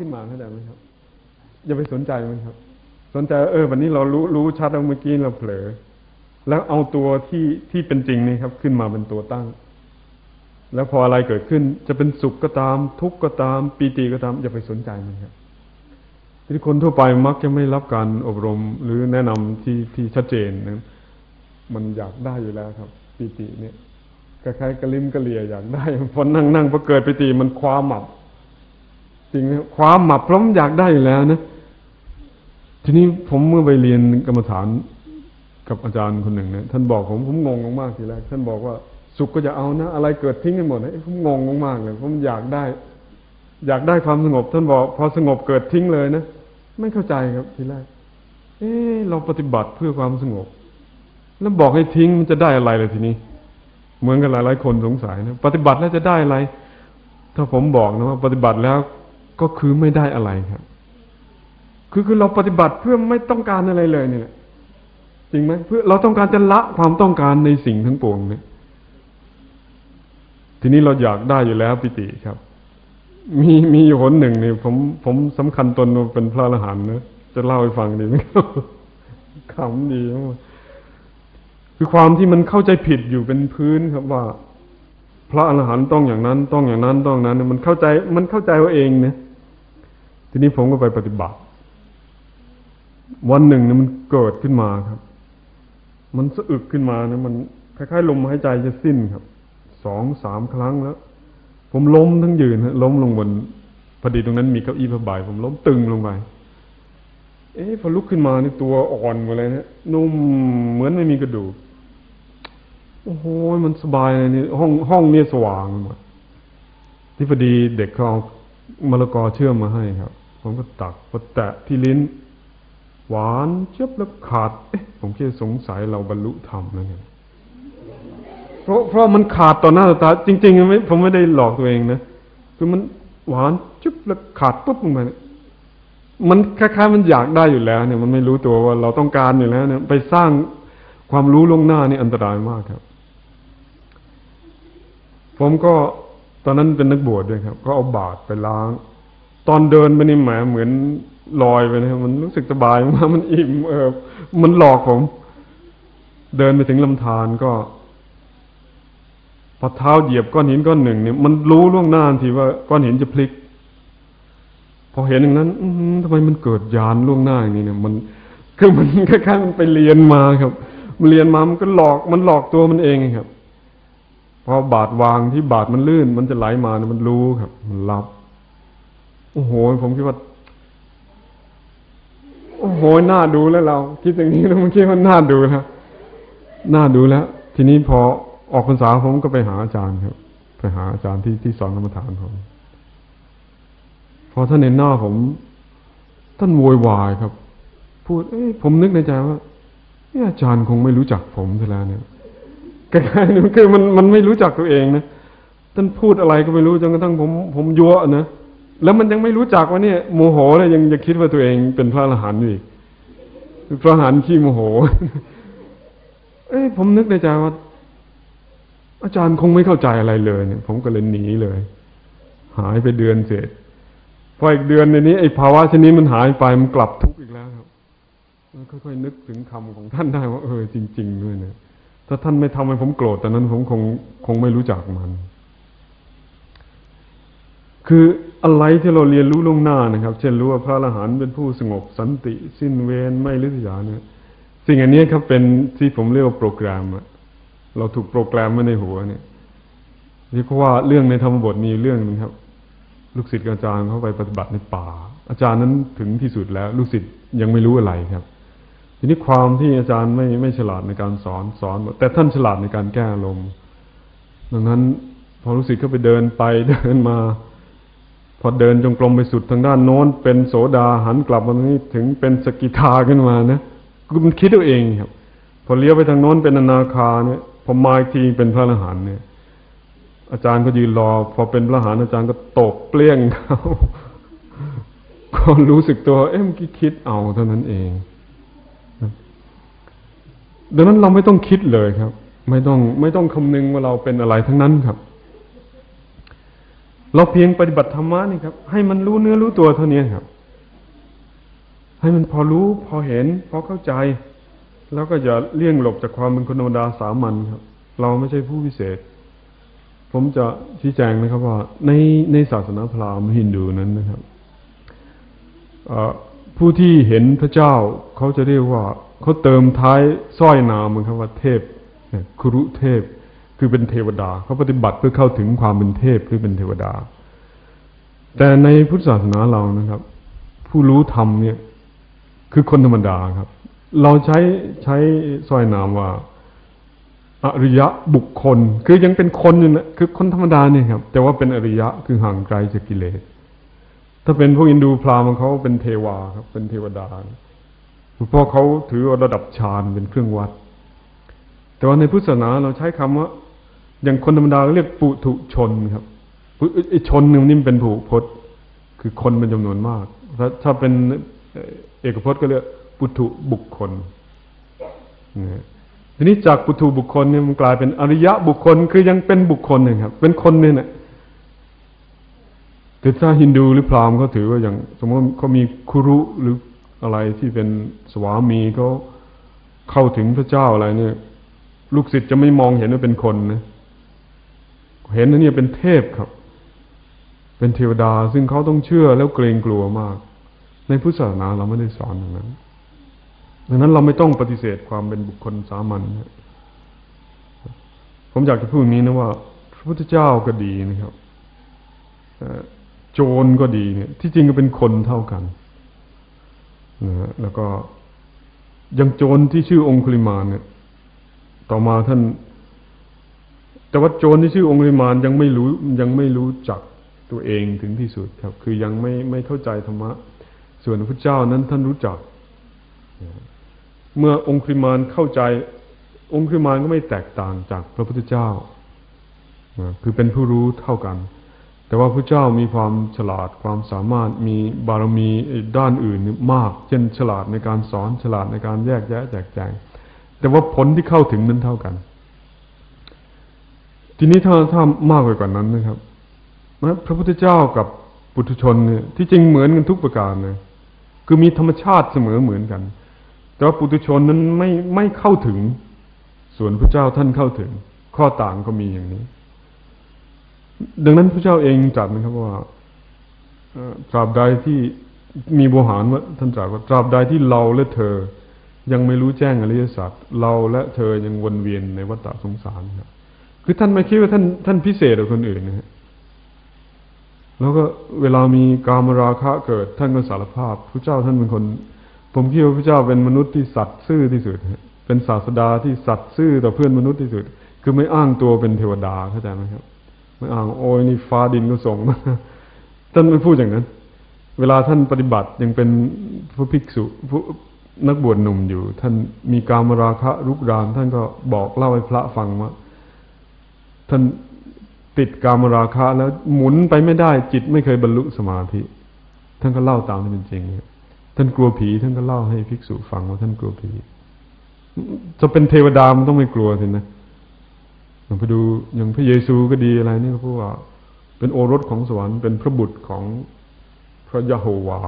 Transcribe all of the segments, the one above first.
ขึ้นมาเข้าใจไหมครับ อย่าไปสนใจมันครับ สนใจเออ วันนี้เรารู้รู้ชัดแล้วเมื่อกี้เราเผลอ แล้วเอาตัวที่ที่เป็นจริงนี่ครับ ขึ้นมาเป็นตัวตั้ง แล้วพออะไรเกิดขึ้น จะเป็นสุขก็ตาม ทุกข์ก็ตามปีติก็ตาม อย่าไปสนใจมันครับที่คนทั่วไปมักจะไม่รับการอบรมหรือแนะนำที่ที่ชัดเจนนะมันอยากได้อยู่แล้วครับ ปีติเนี่ยคล้ายๆกระลิมกระเลียอยากได้พอนั่งนั่งพอเกิดปีติมันคว้าหมับ จริงคว้าหมับพราะมันอยากได้อยู่แล้วนะทีนี้ผมเมื่อไปเรียนกรรมฐานกับอาจารย์คนหนึ่งเนี่ยท่านบอกผมผมงงมากทีแรกท่านบอกว่า สุขก็จะเอานะ อะไรเกิดทิ้งกันหมดนะผมงงมากเลยผมอยากได้ อยากได้ความสงบ ท่านบอก พอสงบเกิดทิ้งเลยนะไม่เข้าใจครับทีแรกเออเราปฏิบัติเพื่อความสงบ แล้วบอกให้ทิ้งมันจะได้อะไรเลยทีนี้ เหมือนกันหลายๆคนสงสัยนะปฏิบัติแล้วจะได้อะไร ถ้าผมบอกนะว่าปฏิบัติแล้ว ก็คือไม่ได้อะไรครับ คือคือเราปฏิบัติเพื่อไม่ต้องการอะไรเลยเนี่ยจริงไหมเพื่อเราต้องการจะละความต้องการในสิ่งทั้งปวงเนี่ยทีนี้เราอยากได้อยู่แล้วปิติครับ มีมีอยู่คนหนึ่งเนี่ยผมผมสำคัญตนเป็นพระอรหันต์นะจะเล่าให้ฟังดีไหมครับขำดีมากคือความที่มันเข้าใจผิดอยู่เป็นพื้นครับว่า พระอรหันต์ต้องอย่างนั้น ต้องอย่างนั้นต้องนั้น มันเข้าใจ มันเข้าใจว่าเองเนี่ย ทีนี้ผมก็ไปปฏิบัติ วันหนึ่งเนี่ยมันเกิดขึ้นมาครับ มันสะอึกขึ้นมานะมันคล้ายๆลมหายใจจะสิ้นครับสองสามครั้งแล้ว ผมล้มทั้งยืนฮะล้มลงบนพอดีตรงนั้นมีเก้าอี้ผ้าใบผมล้มตึงลงไปเอ๊ะพอลุกขึ้นมานี่ตัวอ่อนหมดเลยนะนุ่มเหมือนไม่มีกระดูกโอ้โหมันสบายเลยนี่ห้องห้องเนี่ยสว่างหมดที่พอดีเด็กเขาเอามะละกอเชื่อมมาให้ครับ ผมก็ตักพอแตะที่ลิ้น หวานเจ็บแล้วขาด เอ๊ะ ผมแค่สงสัยเราบรรลุธรรมแล้วเนี่ยเพราะเพราะมันขาดต่อหน้าต่อตา จริงๆไม่ผมไม่ได้หลอกตัวเองนะคือมันหวานจุ๊บแล้วขาดปุ๊บลงไปมันคล้ายๆมันอยากได้อยู่แล้ว เนี่ย มันไม่รู้ตัวว่าเราต้องการอยู่แล้ว เนี่ย ไปสร้างความรู้ลงหน้านี่อันตรายมากครับ ผมก็ตอนนั้นเป็นนักบวชด้วยครับ ก็เอาบาตรไปล้าง ตอนเดินไปนี่แหมเหมือนลอยไปนะมันรู้สึกสบายมากมันอิ่มเออมันหลอกผม เดินไปถึงลำธารก็พอเท้าเหยียบก้อนหินก้อนหนึ่งเนี่ยมันรู้ล่วงหน้าทีว่าก้อนหินจะพลิก พอเห็นอย่างนั้น อืทำไมมันเกิดยานล่วงหน้าอย่างนี้เนี่ย มันคือมันคล้ายๆมันไปเรียนมาครับมันเรียนมามันก็หลอกมันหลอกตัวมันเองครับพอบาดวางที่บาดมันลื่น มันจะไหลมาเนี่ยมันรู้ครับ มันรับ โอ้โห ผมคิดว่า โอ้โหน่าดูแล้วเรา คิดอย่างนี้แล้วมันคิดว่าน่าดูแล้วน่าดูแล้ว ทีนี้พอออกพรรษาผมก็ไปหาอาจารย์ครับ ไปหาอาจารย์ที่ที่สอนกรรมฐานผมพอท่านเห็นหน้าผม ท่านโวยวายครับ พูด เอ้ผมนึกในใจว่าเนี่ยอาจารย์คงไม่รู้จักผมซะแล้วเนี่ยกล้ๆนี่คือมันมันไม่รู้จักตัวเองนะท่านพูดอะไรก็ไม่รู้จนกระทั่งผม ผมยั่วนะ แล้วมันยังไม่รู้จักว่าเนี่ยโมโหเลยยังจะคิดว่าตัวเองเป็นพระอรหันต์อีกพระอรหันต์ขี้โมโห เอ้ยผมนึกในใจว่า อาจารย์คงไม่เข้าใจอะไรเลยเนี่ย ผมก็เลยหนีเลย หายไปเดือนเสร็จพออีกเดือนในนี้ไอ้ภาวะชนิดมันหายไปมันกลับทุกข์อีกแล้วครับค่อยๆนึกถึงคำของท่านได้ว่าเออจริง ๆ ด้วยเนี่ยถ้าท่านไม่ทำให้ผมโกรธตอนนั้นผมคงคงไม่รู้จักมัน คือ อะไรที่เราเรียนรู้ล่วงหน้านะครับ เช่นรู้ว่าพระอรหันต์เป็นผู้สงบสันติ สิ้นเวรไม่ลิษยาเนี่ยสิ่งอันนี้ครับเป็นที่ผมเรียกว่าโปรแกรมอะเราถูกโปรแกรมมาในหัวเนี่ยนี่เพราะว่าเรื่องในธรรมบทมีเรื่องนึงครับ ลูกศิษย์อาจารย์เขาไปปฏิบัติในป่า อาจารย์นั้นถึงที่สุดแล้ว ลูกศิษย์ยังไม่รู้อะไรครับ ทีนี้ความที่อาจารย์ไม่ไม่ฉลาดในการสอนสอน แต่ท่านฉลาดในการแก้ลมดังนั้น พอรู้สึกเข้าไปเดินไปเดินมา พอเดินจงกรมไปสุดทางด้านโน้น เป็นโสดาหันกลับมาตรงนี้ถึงเป็นสกิทาขึ้นมานะก็มันคิดตัวเองครับ พอเลี้ยวไปทางโน้นเป็นอนาคาเนี่ยพอมาอีกทีเป็นพระอรหันต์เนี่ย อาจารย์ก็ยืนรอ พอเป็นพระอรหันต์อาจารย์ก็ตกเปลี่ยงเขาก็รู้สึกตัว เอ๊ะมันคิดเอาเท่านั้นเองดังนั้นเราไม่ต้องคิดเลยครับ ไม่ต้องไม่ต้องคำนึงว่าเราเป็นอะไรทั้งนั้นครับ เราเพียงปฏิบัติธรรมะนี่ครับ ให้มันรู้เนื้อรู้ตัวเท่านี้ครับ ให้มันพอรู้พอเห็น พอเข้าใจ แล้วก็อย่าเลี่ยงหลบจากความเป็นคนธรรมดาสามัญครับ เราไม่ใช่ผู้พิเศษ ผมจะชี้แจงนะครับว่า ในในศาสนาพราหมณ์ฮินดูนั้นนะครับผู้ที่เห็นพระเจ้าเขาจะเรียกว่าเขาเติมท้ายสร้อยนามครับว่าเทพครุเทพ คือเป็นเทวดาเขาปฏิบัติเพื่อเข้าถึงความเป็นเทพหรือเป็นเทวดา แต่ในพุทธศาสนาเรานะครับ ผู้รู้ธรรมเนี่ย คือคนธรรมดาครับ เราใช้ใช้สร้อยนามว่าอริยะบุคคล คือยังเป็นคนอยู่นะคือคนธรรมดาเนี่ยครับ แต่ว่าเป็นอริยะคือห่างไกลจากกิเลสถ้าเป็นพวกอินดูพราหมณ์เขาเป็นเทวาครับ เป็นเทวดาเพราะเขาถือระดับฌานเป็นเครื่องวัด แต่ว่าในพุทธศาสนาเราใช้คำว่า อย่างคนธรรมดาเรียกปุถุชนครับไอชนหนึ่งนี่เป็นผูพจน์คือคนเป็นจำนวนมากถ้าถ้าเป็นเอกพจน์ก็เรียกปุถุบุคคลทีนี้จากปุถุบุคคลเนี่ยมันกลายเป็นอริยะบุคคลคือยังเป็นบุคคลหนึ่งครับ เป็นคนเนี่ยนะแต่ถ้าฮินดูหรือพราหมณ์เขาถือว่าอย่าง สมมติเขามีคุรุหรืออะไรที่เป็นสวามีเขาเข้าถึงพระเจ้าอะไรเนี่ย ลูกศิษย์จะไม่มองเห็นว่าเป็นคนนะ เห็นว่านี่เป็นเทพครับ เป็นเทวดาซึ่งเขาต้องเชื่อแล้วเกรงกลัวมาก ในพุทธศาสนาเราไม่ได้สอนอย่างนั้นดังนั้นเราไม่ต้องปฏิเสธความเป็นบุคคลสามัญผมอยากจะพูดนี้นะว่าพระพุทธเจ้าก็ดีนะครับโจรก็ดีเนี่ย ที่จริงก็เป็นคนเท่ากันนะฮะแล้วก็ยังโจรที่ชื่อองคุลิมานเนี่ย ต่อมาท่าน แต่ว่าโจรที่ชื่อองคุลิมานยังไม่รู้ยังไม่รู้จักตัวเองถึงที่สุดครับ คือยังไม่ไม่เข้าใจธรรมะ ส่วนพระเจ้านั้นท่านรู้จัก เมื่อองคุลิมานเข้าใจ องคุลิมานก็ไม่แตกต่างจากพระพุทธเจ้าคือเป็นผู้รู้เท่ากัน แต่ว่าพระเจ้ามีความฉลาดความสามารถมีบารมีด้านอื่นมาก เช่นฉลาดในการสอนฉลาดในการแยกแยะแจกแจงแต่ว่าผลที่เข้าถึงนั้นเท่ากัน ทีนี้ถ้าถ้ามากไปกว่านั้นนะครับพระพุทธเจ้ากับปุถุชนเนี่ยที่จริงเหมือนกันทุกประการเลยคือมีธรรมชาติเสมอเหมือนกัน แต่ว่าปุถุชนนั้นไม่ไม่เข้าถึง ส่วนพระเจ้าท่านเข้าถึง ข้อต่างก็มีอย่างนี้ ดังนั้นพระเจ้าเองจัดนะครับว่าตราบใดที่มีโบหารว่าท่านตรัสว่าตราบใดที่เราและเธอ ยังไม่รู้แจ้งอริยสัจเราและเธอยังวนเวียนในวัฏสงสารครับ คือท่านไม่คิดว่าท่านท่านพิเศษกว่าคนอื่นนะฮะแล้วก็เวลามีกามราคะเกิด ท่านก็สารภาพพระเจ้าท่านเป็นคน ผมคิดว่าพระเจ้าเป็นมนุษย์ที่สัตย์ซื่อที่สุด เป็นศาสดาที่สัตย์ซื่อต่อเพื่อนมนุษย์ที่สุด คือไม่อ้างตัวเป็นเทวดาเข้าใจไหมครับ ไม่อ้างโอ้ยนี่ฟ้าดินก็ส่งมาท่านไม่พูดอย่างนั้น เวลาท่านปฏิบัติยังเป็นผู้ภิกษุผู้นักบวชหนุ่มอยู่ ท่านมีกามราคะรุกรานท่านก็บอกเล่าให้พระฟังว่า ท่านติดกามราคะแล้วหมุนไปไม่ได้ จิตไม่เคยบรรลุสมาธิ ท่านก็เล่าตามที่เป็นจริงท่านกลัวผี ท่านก็เล่าให้ภิกษุฟังว่าท่านกลัวผี จะเป็นเทวดามันต้องไม่กลัวสินะอย่างไปดูอย่างพระเยซูก็ดีอะไรนี่ก็พูดว่าเป็นโอรสของสวรรค์เป็นพระบุตรของพระยะโฮวา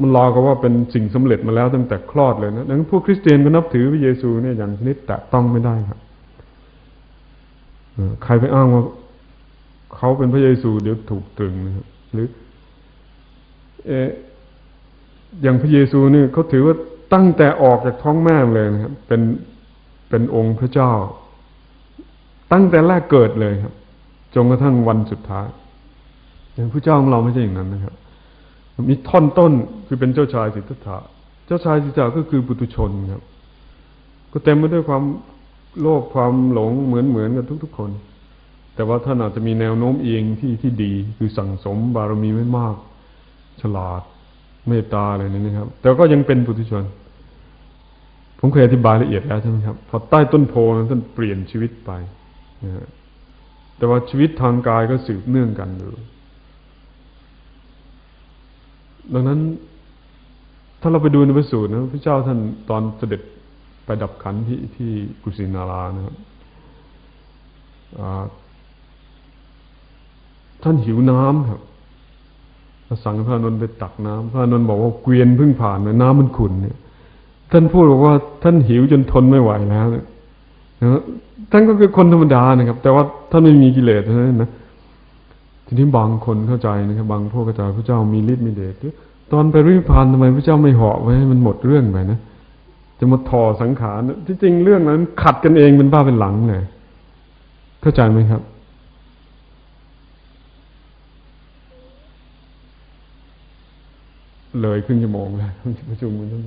มันรอก็ว่าเป็นสิ่งสำเร็จมาแล้วตั้งแต่คลอดเลยนะดังนั้นพวกคริสเตียนก็นับถือพระเยซูเนี่ยอย่างชนิดแตะต้องไม่ได้ครับ ใครไปอ้างว่าเขาเป็นพระเยซูเดี๋ยวถูกตรึงนะครับหรือ เออย่างพระเยซูนี่เขาถือว่าตั้งแต่ออกจากท้องแม่เลยนะครับ เป็นเป็นองค์พระเจ้า ตั้งแต่แรกเกิดเลยครับจนกระทั่งวันสุดท้ายอย่างพระเจ้าของเราไม่ใช่อย่างนั้นนะครับ มีท่อนต้นคือเป็นเจ้าชายสิทธัตถะเจ้าชายสิทธัตถะก็คือปุตุชนครับ ก็เต็มไปด้วยความ โลภความหลงเหมือนเหมือนกันทุก ๆ คน แต่ว่าท่านอาจจะมีแนวโน้มเองที่ที่ดี คือสั่งสมบารมีไม่มาก ฉลาดเมตตาอะไรนี่นะครับ แต่ก็ยังเป็นปุถุชน ผมเคยอธิบายละเอียดแล้วใช่ไหมครับพอใต้ต้นโพนั้นท่านเปลี่ยนชีวิตไปนะฮะแต่ว่าชีวิตทางกายก็สืบเนื่องกันอยู่ดังนั้น ถ้าเราไปดูในพระสูตรนะพระเจ้าท่านตอนเสด็จ ไปดับขันที่ที่กุสินารานะครับท่านหิวน้ำครับสั่งพระนนท์ไปตักน้ำพระนนท์บอกว่าเกวียนเพิ่งผ่านน้ำมันขุ่นเนี่ย ท่านพูดบอกว่าท่านหิวจนทนไม่ไหวแล้วนี่ยท่านก็คือคนธรรมดานะครับ แต่ว่าท่านไม่มีกิเลสนั้นนะทีนี้บางคนเข้าใจนะครับ บางพวกเข้าใจพระเจ้ามีฤทธิ์มีเดชตอนไปริพานทำไมพระเจ้าไม่เหาะไว้ให้มันหมดเรื่องไปนะ จะมาถอสังขารที่จริงเรื่องนั้น ขัดกันเองเป็นบ้าเป็นหลังเลยเข้าใจไหมครับ เลยขึ้นจะมองแล้วประชุมกันทั้ง